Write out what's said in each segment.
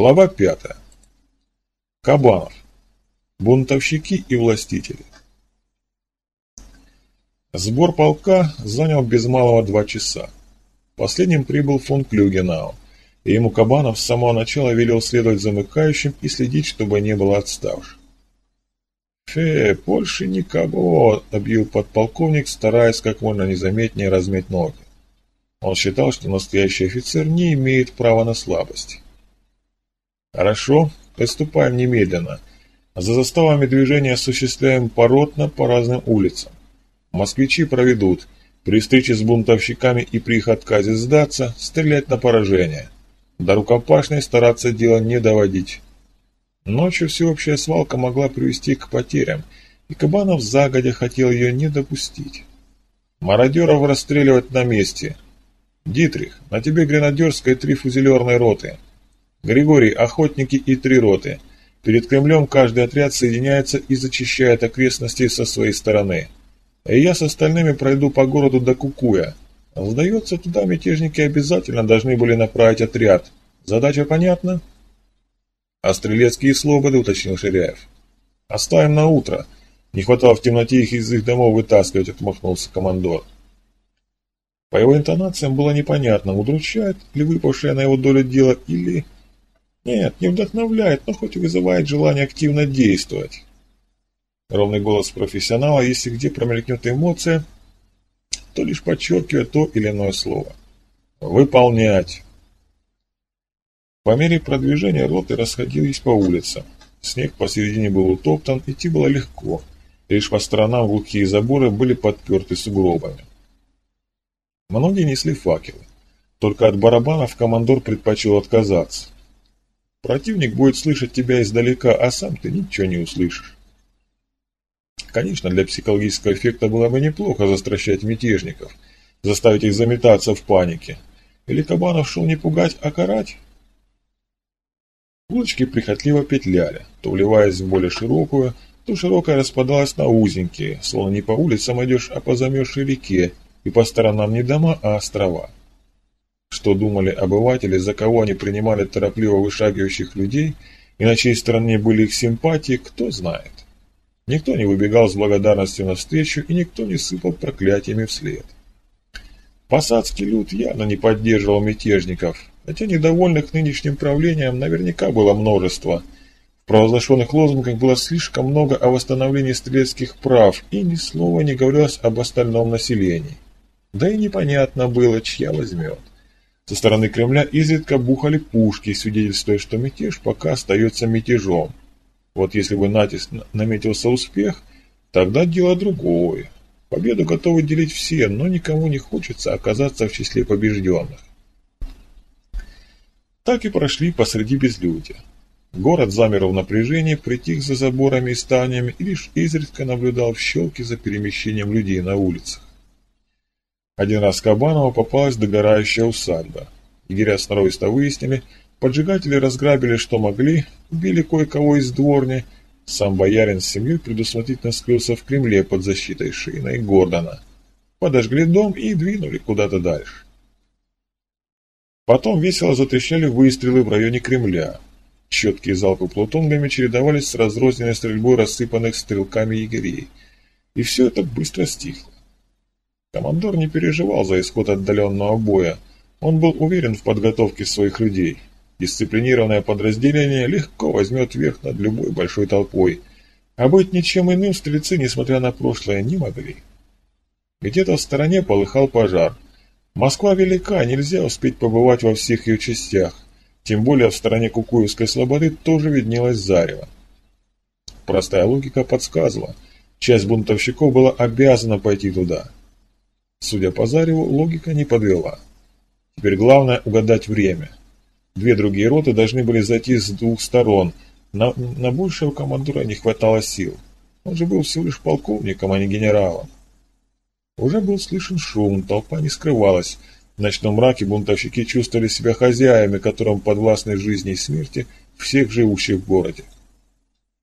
Глава пятая. Кабанов. Бунтовщики и властители. Сбор полка занял без малого два часа. Последним прибыл фон Клюгенау, и ему Кабанов с самого начала велел следовать замыкающим и следить, чтобы не было отставших. «Фе, больше никого!» – объявил подполковник, стараясь как можно незаметнее размять ноги. Он считал, что настоящий офицер не имеет права на слабость. Хорошо, приступаем немедленно. За заставами движения осуществляем поротно по разным улицам. Москвичи проведут. При встрече с бунтовщиками и при их отказе сдаться, стрелять на поражение. До рукопашной стараться дело не доводить. Ночью всеобщая свалка могла привести к потерям, и Кабанов загодя хотел ее не допустить. Мародеров расстреливать на месте. Дитрих, на тебе гренадерская три фузелерной роты. Григорий, охотники и три роты. Перед Кремлем каждый отряд соединяется и зачищает окрестности со своей стороны. И я с остальными пройду по городу до Кукуя. Сдается, туда мятежники обязательно должны были направить отряд. Задача понятна? А стрелецкие слободы, уточнил Ширяев. Оставим на утро. Не хватало в темноте их из их домов вытаскивать, отмахнулся командор. По его интонациям было непонятно, удручает ли выпавшее на его долю дело или... Нет, не вдохновляет, но хоть вызывает желание активно действовать. Ровный голос профессионала, если где промелькнет эмоция, то лишь подчеркивает то или иное слово. Выполнять. По мере продвижения роты расходились по улицам. Снег посередине был утоптан, идти было легко. Лишь по сторонам глухие заборы были подперты сугробами. Многие несли факелы. Только от барабанов командор предпочел отказаться. Противник будет слышать тебя издалека, а сам ты ничего не услышишь. Конечно, для психологического эффекта было бы неплохо застращать мятежников, заставить их заметаться в панике. Или Кабанов шел не пугать, а карать? Улочки прихотливо петляли, то вливаясь в более широкую, то широкая распадалась на узенькие, словно не по улицам идешь, а по замерзшей реке, и по сторонам не дома, а острова. Что думали обыватели, за кого они принимали торопливо вышагивающих людей, и на чьей стороне были их симпатии, кто знает. Никто не выбегал с благодарностью навстречу, и никто не сыпал проклятиями вслед. Посадский люд явно не поддерживал мятежников, хотя недовольных нынешним правлением наверняка было множество. В провозглашенных лозунгах было слишком много о восстановлении стрелецких прав, и ни слова не говорилось об остальном населении. Да и непонятно было, чья возьмет. Со стороны Кремля изредка бухали пушки, свидетельствуя, что мятеж пока остается мятежом. Вот если бы натиск наметился успех, тогда дело другое. Победу готовы делить все, но никому не хочется оказаться в числе побежденных. Так и прошли посреди безлюдья. Город замер в напряжении, притих за заборами и станями и лишь изредка наблюдал в щелке за перемещением людей на улицах. Один раз Кабанова попалась догорающая усадьба. Егеря сноровисто выяснили, поджигатели разграбили что могли, убили кое-кого из дворни. Сам боярин с семьей предусмотрительно скрылся в Кремле под защитой Шина и Гордона. Подожгли дом и двинули куда-то дальше. Потом весело затрещали выстрелы в районе Кремля. Четкие залпы плутонгами чередовались с разрозненной стрельбой рассыпанных стрелками егерей. И все это быстро стихло. Командор не переживал за исход отдаленного боя. Он был уверен в подготовке своих людей. Дисциплинированное подразделение легко возьмет верх над любой большой толпой. А быть ничем иным стрельцы, несмотря на прошлое, не могли. Где-то в стороне полыхал пожар. Москва велика, нельзя успеть побывать во всех ее частях. Тем более в стороне Кукуевской слободы тоже виднелось зарево. Простая логика подсказывала. Часть бунтовщиков была обязана пойти туда. Судя по зареву, логика не подвела. Теперь главное угадать время. Две другие роты должны были зайти с двух сторон. На, на большего командира не хватало сил. Он же был всего лишь полковником, а не генералом. Уже был слышен шум, толпа не скрывалась. В ночном мраке бунтовщики чувствовали себя хозяями, которым подвластны жизни и смерти всех живущих в городе.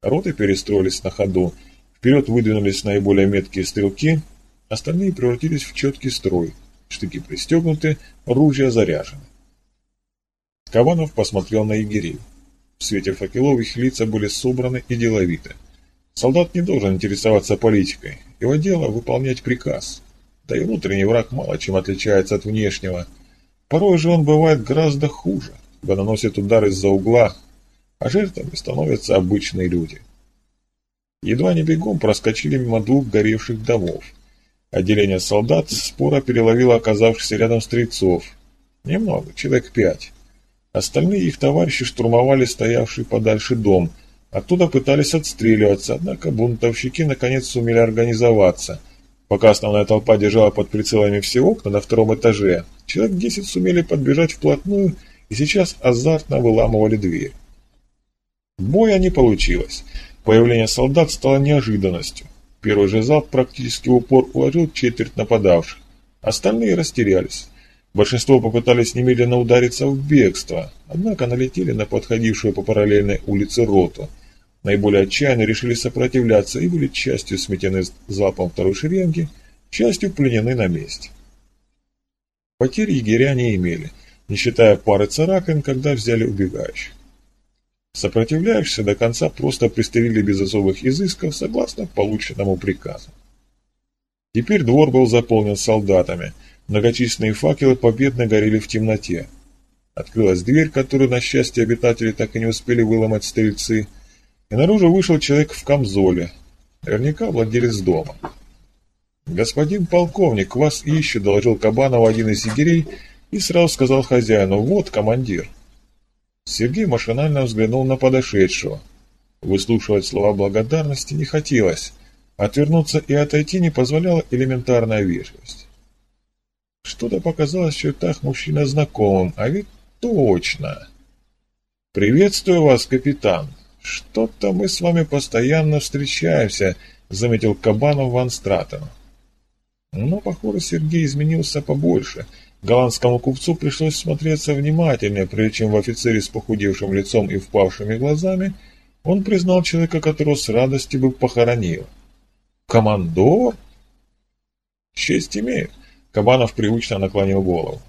Роты перестроились на ходу. Вперед выдвинулись наиболее меткие стрелки – Остальные превратились в четкий строй. Штыки пристегнуты, ружья заряжены. Каванов посмотрел на егерей. В свете факелов их лица были собраны и деловиты. Солдат не должен интересоваться политикой. Его дело – выполнять приказ. Да и внутренний враг мало чем отличается от внешнего. Порой же он бывает гораздо хуже, ибо наносит удар из-за угла, а жертвами становятся обычные люди. Едва не бегом проскочили мимо двух горевших домов. Отделение солдат спора переловило оказавшихся рядом стрельцов. Немного, человек пять. Остальные их товарищи штурмовали стоявший подальше дом. Оттуда пытались отстреливаться, однако бунтовщики наконец сумели организоваться. Пока основная толпа держала под прицелами все окна на втором этаже, человек десять сумели подбежать вплотную и сейчас азартно выламывали дверь. Боя не получилось. Появление солдат стало неожиданностью. Первый же залп практически в упор уложил четверть нападавших. Остальные растерялись. Большинство попытались немедленно удариться в бегство, однако налетели на подходившую по параллельной улице роту. Наиболее отчаянно решили сопротивляться и были частью сметены залпом второй шеренги, частью пленены на месте. Потери егеря не имели, не считая пары царапин, когда взяли убегающих. Сопротивляющихся до конца просто пристрелили без особых изысков согласно полученному приказу. Теперь двор был заполнен солдатами – Многочисленные факелы победно горели в темноте. Открылась дверь, которую, на счастье, обитатели так и не успели выломать стрельцы, и наружу вышел человек в камзоле, наверняка владелец дома. «Господин полковник, вас ищет», — доложил Кабанов один из егерей и сразу сказал хозяину, «Вот командир». Сергей машинально взглянул на подошедшего. Выслушивать слова благодарности не хотелось. Отвернуться и отойти не позволяла элементарная вежливость. Что-то показалось в чертах мужчина знакомым, а ведь точно. «Приветствую вас, капитан. Что-то мы с вами постоянно встречаемся», — заметил Кабанов Ван Стратен. Но, похоже, Сергей изменился побольше. Голландскому купцу пришлось смотреться внимательнее, прежде чем в офицере с похудевшим лицом и впавшими глазами он признал человека, которого с радостью бы похоронил. «Командор?» «Честь имеет. Кабанов привычно наклонил голову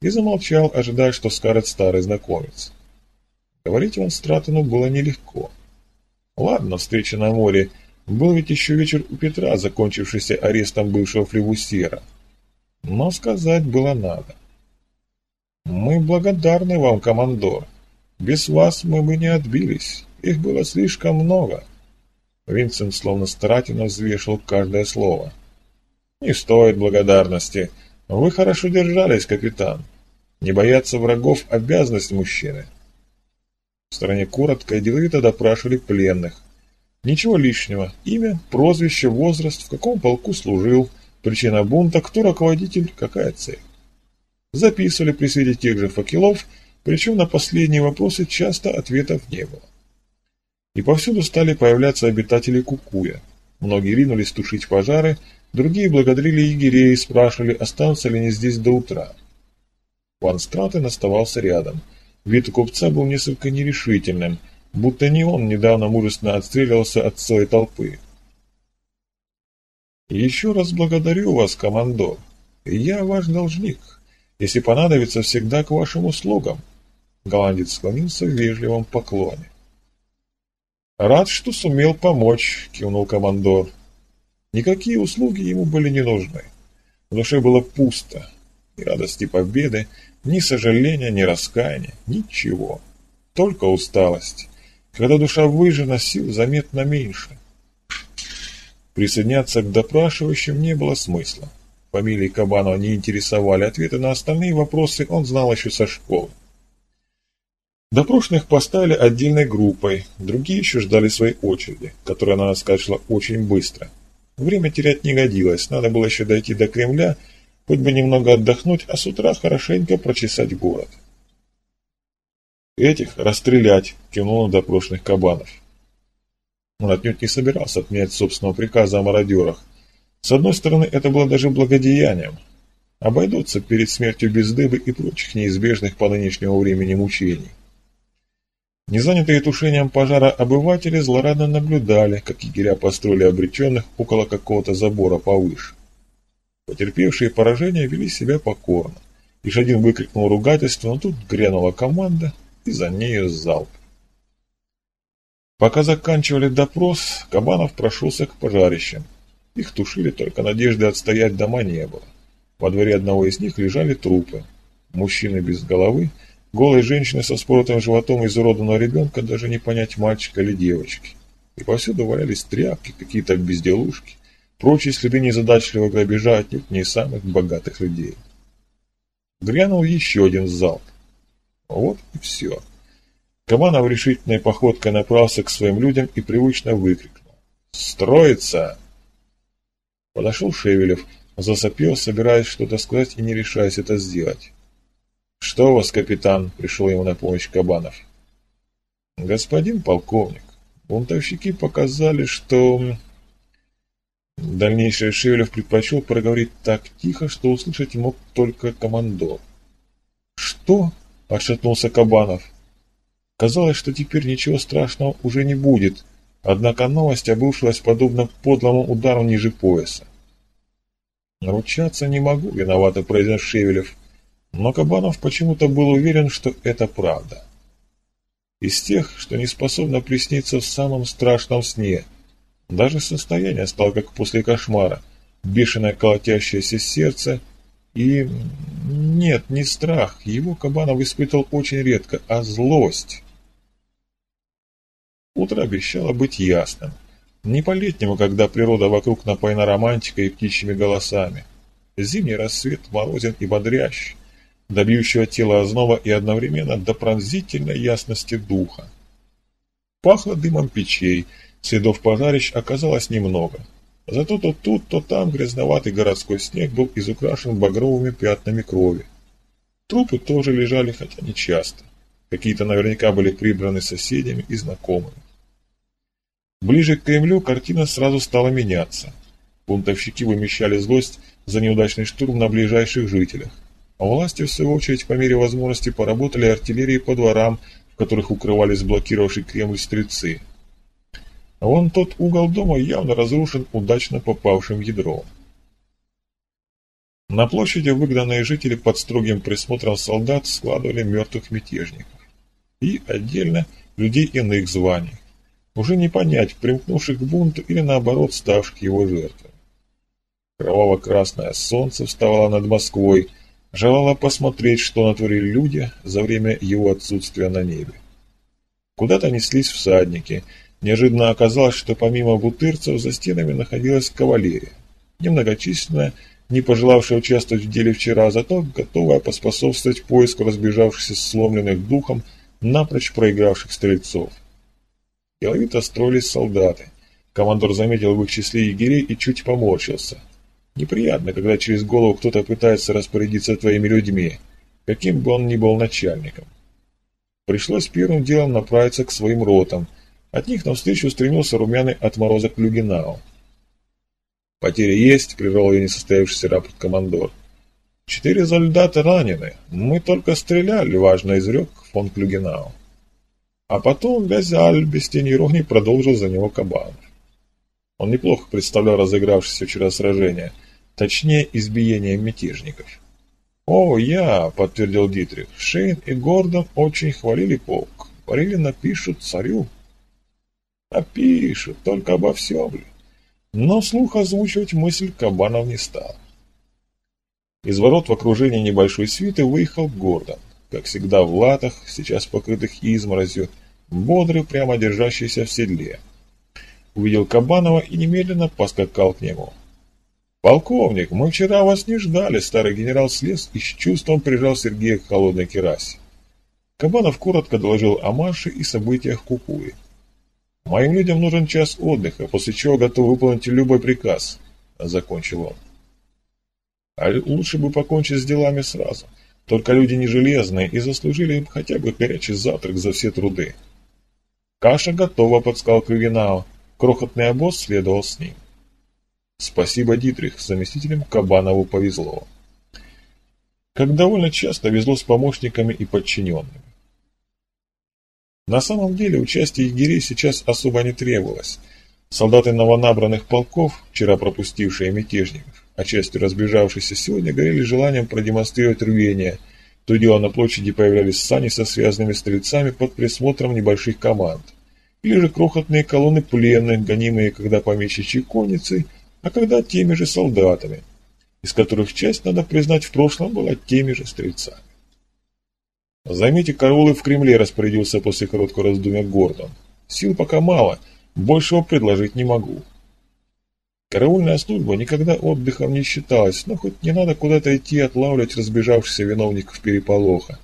и замолчал, ожидая, что скажет старый знакомец. Говорить он Стратону было нелегко. Ладно, встреча на море, был ведь еще вечер у Петра, закончившийся арестом бывшего флевусьера. Но сказать было надо. «Мы благодарны вам, командор. Без вас мы бы не отбились. Их было слишком много». Винсент словно старательно взвешивал каждое слово. «Не стоит благодарности. Вы хорошо держались, капитан. Не бояться врагов – обязанность мужчины». В стороне коротко и деловито допрашивали пленных. Ничего лишнего. Имя, прозвище, возраст, в каком полку служил, причина бунта, кто руководитель, какая цель. Записывали при свете тех же факелов, причем на последние вопросы часто ответов не было. И повсюду стали появляться обитатели Кукуя. Многие ринулись тушить пожары, Другие благодарили егерей и спрашивали, останутся ли они здесь до утра. Пан Стратен оставался рядом. Вид купца был несколько нерешительным, будто не он недавно мужественно отстреливался от целой толпы. «Еще раз благодарю вас, командор. Я ваш должник. Если понадобится, всегда к вашим услугам». Голландец склонился в вежливом поклоне. «Рад, что сумел помочь», — кивнул командор. Никакие услуги ему были не нужны. В душе было пусто. Ни радости победы, ни сожаления, ни раскаяния, ничего. Только усталость. Когда душа выжжена, сил заметно меньше. Присоединяться к допрашивающим не было смысла. Фамилии Кабанова не интересовали, ответы на остальные вопросы он знал еще со школы. Допрошенных поставили отдельной группой, другие еще ждали своей очереди, которая, надо сказать, шла очень быстро – Время терять не годилось, надо было еще дойти до Кремля, хоть бы немного отдохнуть, а с утра хорошенько прочесать город. «Этих расстрелять!» – кивнул на допрошенных кабанов. Он отнюдь не собирался отменять собственного приказа о мародерах. С одной стороны, это было даже благодеянием. Обойдутся перед смертью без дыбы и прочих неизбежных по нынешнему времени мучений. Незанятые тушением пожара обыватели злорадно наблюдали, как егеря построили обреченных около какого-то забора повыше. Потерпевшие поражение вели себя покорно. Лишь один выкрикнул ругательство, но тут грянула команда, и за нею залп. Пока заканчивали допрос, Кабанов прошелся к пожарищам. Их тушили, только надежды отстоять дома не было. Во дворе одного из них лежали трупы. Мужчины без головы, голые женщины со споротым животом изуродованного ребенка, даже не понять, мальчика или девочки. И повсюду валялись тряпки, какие-то безделушки, прочие следы незадачливого грабежа отнюдь не самых богатых людей. Грянул еще один залп. Вот и все. Кабанов решительной походкой направился к своим людям и привычно выкрикнул. «Строится!» Подошел Шевелев, засопел, собираясь что-то сказать и не решаясь это сделать. «Что у вас, капитан?» — пришел ему на помощь Кабанов. «Господин полковник, бунтовщики показали, что...» Дальнейшее Шевелев предпочел проговорить так тихо, что услышать мог только командор. «Что?» — отшатнулся Кабанов. Казалось, что теперь ничего страшного уже не будет, однако новость обрушилась подобно подлому удару ниже пояса. «Ручаться не могу», — виновато произнес Шевелев, но Кабанов почему-то был уверен, что это правда. Из тех, что не способно присниться в самом страшном сне. Даже состояние стало как после кошмара, бешеное колотящееся сердце и... Нет, не страх, его Кабанов испытывал очень редко, а злость. Утро обещало быть ясным. Не по-летнему, когда природа вокруг напоена романтикой и птичьими голосами. Зимний рассвет морозен и бодрящий, добьющего тело озноба и одновременно до пронзительной ясности духа. Пахло дымом печей, следов пожарищ оказалось немного. Зато то тут, то там грязноватый городской снег был изукрашен багровыми пятнами крови. Трупы тоже лежали, хотя не часто. Какие-то наверняка были прибраны соседями и знакомыми. Ближе к Кремлю картина сразу стала меняться. Бунтовщики вымещали злость за неудачный штурм на ближайших жителях. А власти, в свою очередь, по мере возможности поработали артиллерией по дворам, в которых укрывались блокировавшие Кремль стрельцы. А вон тот угол дома явно разрушен удачно попавшим ядром. На площади выгнанные жители под строгим присмотром солдат складывали мертвых мятежников и отдельно людей иных званий. Уже не понять, примкнувших к бунту или наоборот ставших его жертвой. Кроваво-красное солнце вставало над Москвой, желало посмотреть, что натворили люди за время его отсутствия на небе. Куда-то неслись всадники. Неожиданно оказалось, что помимо бутырцев за стенами находилась кавалерия. Немногочисленная, не пожелавшая участвовать в деле вчера, зато готовая поспособствовать поиску разбежавшихся сломленных духом напрочь проигравших стрельцов. Деловито строились солдаты. Командор заметил в их числе егерей и чуть поморщился. Неприятно, когда через голову кто-то пытается распорядиться твоими людьми, каким бы он ни был начальником. Пришлось первым делом направиться к своим ротам. От них навстречу стремился румяный отморозок Люгинау. «Потери есть», — прервал ее несостоявшийся рапорт командор. «Четыре солдата ранены. Мы только стреляли», — важно изрек фон Клюгенау. А потом Газаль без тени иронии продолжил за него Кабанов. Он неплохо представлял разыгравшееся вчера сражение, точнее избиение мятежников. «О, я!» — подтвердил Дитрих. «Шейн и Гордон очень хвалили полк. Говорили, напишут царю». «Напишут, только обо всем ли?» Но слух озвучивать мысль Кабанов не стал. Из ворот в окружении небольшой свиты выехал Гордон как всегда в латах, сейчас покрытых изморозью, бодрый, прямо держащийся в седле. Увидел Кабанова и немедленно поскакал к нему. «Полковник, мы вчера вас не ждали!» Старый генерал слез и с чувством прижал Сергея к холодной керасе. Кабанов коротко доложил о марше и событиях Кукуи. «Моим людям нужен час отдыха, после чего готов выполнить любой приказ», — закончил он. «А лучше бы покончить с делами сразу. Только люди не железные и заслужили хотя бы горячий завтрак за все труды. Каша готова, подсказал Кривинау. Крохотный обоз следовал с ним. Спасибо, Дитрих, заместителем Кабанову повезло. Как довольно часто везло с помощниками и подчиненными. На самом деле участие егерей сейчас особо не требовалось. Солдаты новонабранных полков, вчера пропустившие мятежников, а частью разбежавшиеся сегодня горели желанием продемонстрировать рвение. То дело на площади появлялись сани со связанными стрельцами под присмотром небольших команд. или же крохотные колонны пленных, гонимые когда помещичьей конницей, а когда теми же солдатами, из которых часть, надо признать, в прошлом была теми же стрельцами. Займите караулы в Кремле, распорядился после короткого раздумья Гордон. Сил пока мало, большего предложить не могу. Караульная служба никогда отдыхом не считалась, но хоть не надо куда-то идти отлавливать разбежавшихся виновников переполоха.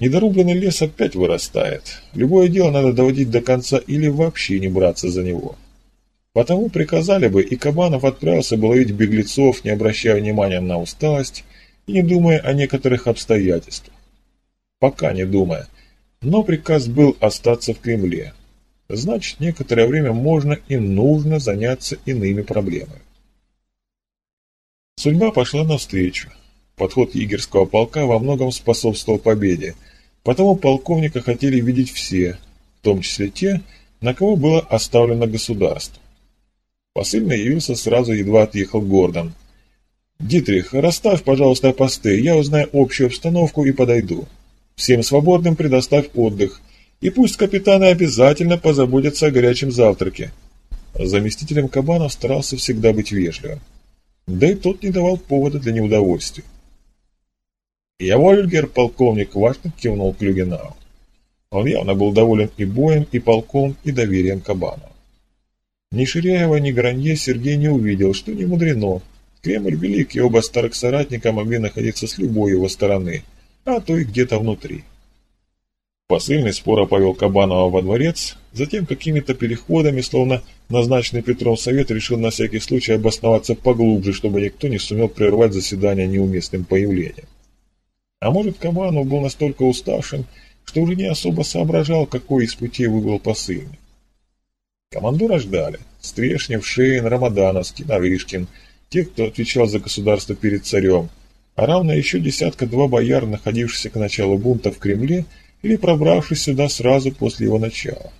Недорубленный лес опять вырастает. Любое дело надо доводить до конца или вообще не браться за него. Потому приказали бы, и Кабанов отправился бы ловить беглецов, не обращая внимания на усталость не думая о некоторых обстоятельствах. Пока не думая, но приказ был остаться в Кремле. Значит, некоторое время можно и нужно заняться иными проблемами. Судьба пошла навстречу. Подход егерского полка во многом способствовал победе, потому полковника хотели видеть все, в том числе те, на кого было оставлено государство. Посыльный явился сразу, едва отъехал Гордон. «Дитрих, расставь, пожалуйста, посты, я узнаю общую обстановку и подойду. Всем свободным предоставь отдых, и пусть капитаны обязательно позаботятся о горячем завтраке». Заместителем Кабанов старался всегда быть вежливым. Да и тот не давал повода для неудовольствия. «Я вольгер, полковник», — важно кивнул Клюгенау. Он явно был доволен и боем, и полком, и доверием Кабанова. Ни Ширяева, ни Гранье Сергей не увидел, что не мудрено. Кремль велик, и оба старых соратника могли находиться с любой его стороны, а то и где-то внутри. Посыльный споро повел Кабанова во дворец, затем какими-то переходами, словно назначенный Петром совет, решил на всякий случай обосноваться поглубже, чтобы никто не сумел прервать заседание неуместным появлением. А может, Кабанов был настолько уставшим, что уже не особо соображал, какой из путей выбрал посыльный. Командора ждали. Стрешнев, Шейн, Рамадановский, Навышкин, те, кто отвечал за государство перед царем, а равно еще десятка-два бояр, находившихся к началу бунта в Кремле или пробравшись сюда сразу после его начала.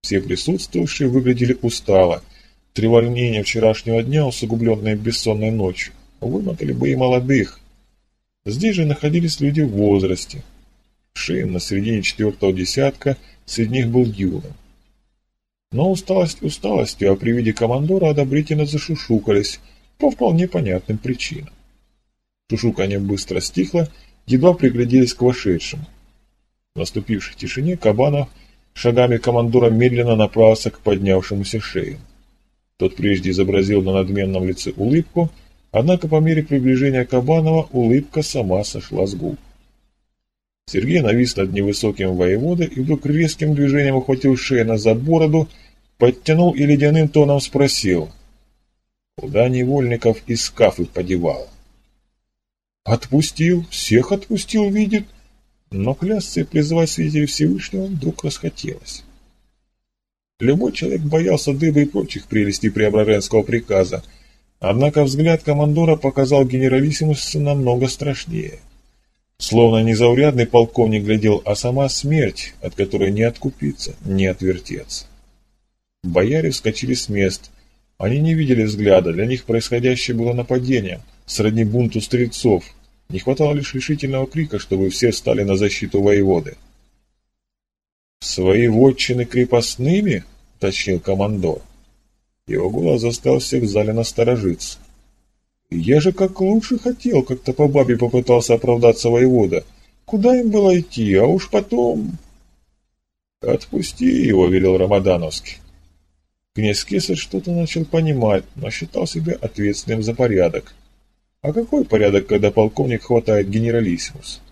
Все присутствующие выглядели устало. Треволнение вчерашнего дня, усугубленное бессонной ночью, вымотали бы и молодых. Здесь же находились люди в возрасте. Шейн на середине четвертого десятка, среди них был юным. Но усталость усталостью, а при виде командора одобрительно зашушукались по вполне понятным причинам. Шушуканье быстро стихло, едва пригляделись к вошедшему. В наступившей тишине Кабанов шагами командора медленно направился к поднявшемуся шею. Тот прежде изобразил на надменном лице улыбку, однако по мере приближения Кабанова улыбка сама сошла с губ. Сергей навис над невысоким воеводой и вдруг резким движением ухватил Шейна за бороду, подтянул и ледяным тоном спросил, куда невольников из скафы подевал. Отпустил, всех отпустил, видит, но клясться и призывать свидетелей Всевышнего вдруг расхотелось. Любой человек боялся дыбы и прочих прелестей Преображенского приказа, однако взгляд командора показал генералиссимусу намного страшнее – Словно незаурядный полковник глядел, а сама смерть, от которой не откупиться, не отвертеться. Бояре вскочили с мест. Они не видели взгляда, для них происходящее было нападением, сродни бунту стрельцов. Не хватало лишь решительного крика, чтобы все встали на защиту воеводы. «Свои вотчины крепостными?» — уточнил командор. Его голос заставил всех в зале насторожиться. Я же как лучше хотел, как-то по бабе попытался оправдаться воевода. Куда им было идти, а уж потом... Отпусти его, велел Рамадановский. Князь Кесарь что-то начал понимать, но считал себя ответственным за порядок. А какой порядок, когда полковник хватает генералиссимус?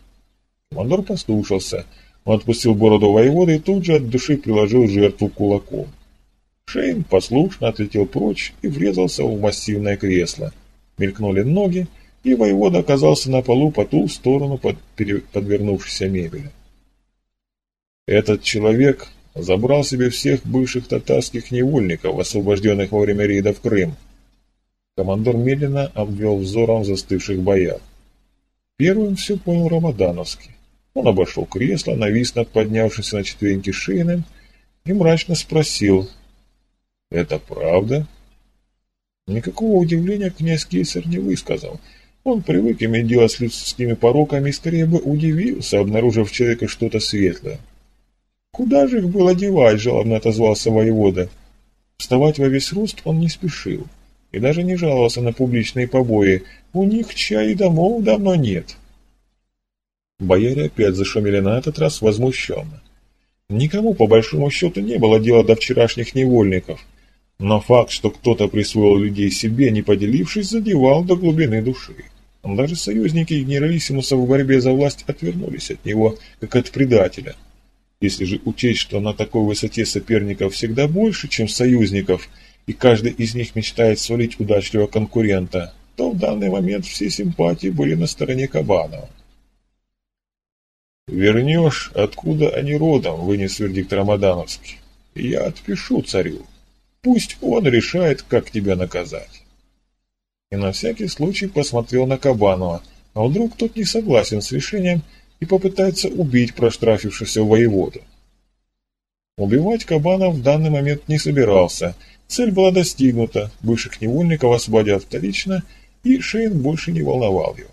Командор послушался. Он отпустил бороду воевода и тут же от души приложил жертву кулаком. Шейн послушно отлетел прочь и врезался в массивное кресло. Мелькнули ноги, и воевода оказался на полу по ту сторону под подвернувшейся мебели. Этот человек забрал себе всех бывших татарских невольников, освобожденных во время рейда в Крым. Командор медленно обвел взором застывших бояр. Первым все понял Рамадановский. Он обошел кресло, навис над поднявшимся на четвереньки шейным и мрачно спросил. «Это правда?» Никакого удивления князь Кейсер не высказал. Он привык иметь дело с людскими пороками и скорее бы удивился, обнаружив в человеке что-то светлое. Куда же их было девать, жалобно отозвался воевода. Вставать во весь рост он не спешил и даже не жаловался на публичные побои. У них чай и домов давно нет. Бояре опять зашумели на этот раз возмущенно. Никому, по большому счету, не было дела до вчерашних невольников, но факт, что кто-то присвоил людей себе, не поделившись, задевал до глубины души. Даже союзники генералиссимуса в борьбе за власть отвернулись от него, как от предателя. Если же учесть, что на такой высоте соперников всегда больше, чем союзников, и каждый из них мечтает свалить удачливого конкурента, то в данный момент все симпатии были на стороне Кабанова. «Вернешь, откуда они родом», — вынес вердикт Рамадановский. «Я отпишу царю. Пусть он решает, как тебя наказать». И на всякий случай посмотрел на Кабанова, а вдруг тот не согласен с решением и попытается убить проштрафившегося воеводу. Убивать Кабанов в данный момент не собирался. Цель была достигнута, бывших невольников освободят вторично, и Шейн больше не волновал его.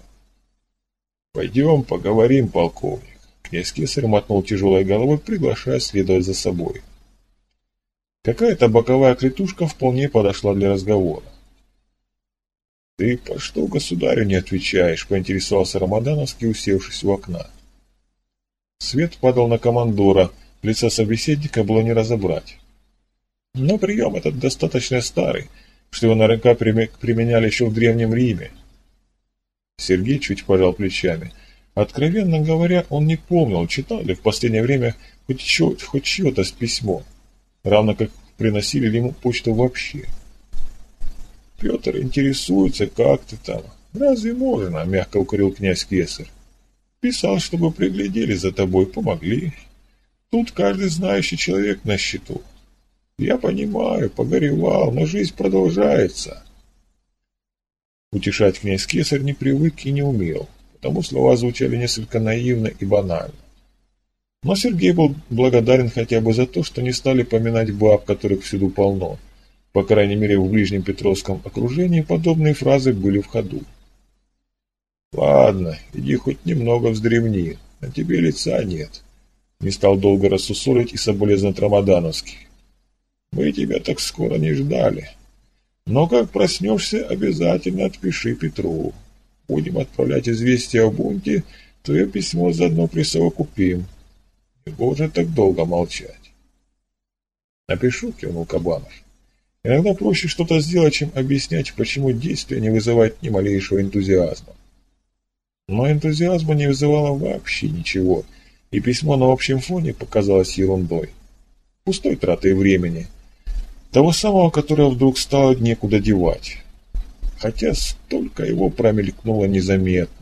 «Пойдем поговорим, полковник». Князь Кесарь мотнул тяжелой головой, приглашая следовать за собой. Какая-то боковая клетушка вполне подошла для разговора. «Ты по что государю не отвечаешь?» — поинтересовался Рамадановский, усевшись у окна. Свет падал на командора, лица собеседника было не разобрать. Но прием этот достаточно старый, что его наверняка применяли еще в Древнем Риме. Сергей чуть пожал плечами — Откровенно говоря, он не помнил, читал ли в последнее время хоть, чё, хоть чье-то с письмо, равно как приносили ли ему почту вообще. «Петр интересуется, как ты там. Разве можно?» — мягко укорил князь Кесарь. «Писал, чтобы приглядели за тобой, помогли. Тут каждый знающий человек на счету. Я понимаю, погоревал, но жизнь продолжается». Утешать князь Кесарь не привык и не умел потому слова звучали несколько наивно и банально. Но Сергей был благодарен хотя бы за то, что не стали поминать баб, которых всюду полно. По крайней мере, в ближнем Петровском окружении подобные фразы были в ходу. «Ладно, иди хоть немного вздремни, на тебе лица нет». Не стал долго рассусолить и соболезновать Рамадановский. «Мы тебя так скоро не ждали. Но как проснешься, обязательно отпиши Петру будем отправлять известие о бунте, твое письмо заодно присовокупим. Не можно так долго молчать. Напишу, кивнул Кабанов. Иногда проще что-то сделать, чем объяснять, почему действие не вызывает ни малейшего энтузиазма. Но энтузиазма не вызывало вообще ничего, и письмо на общем фоне показалось ерундой. Пустой тратой времени. Того самого, которое вдруг стало некуда девать хотя столько его промелькнуло незаметно.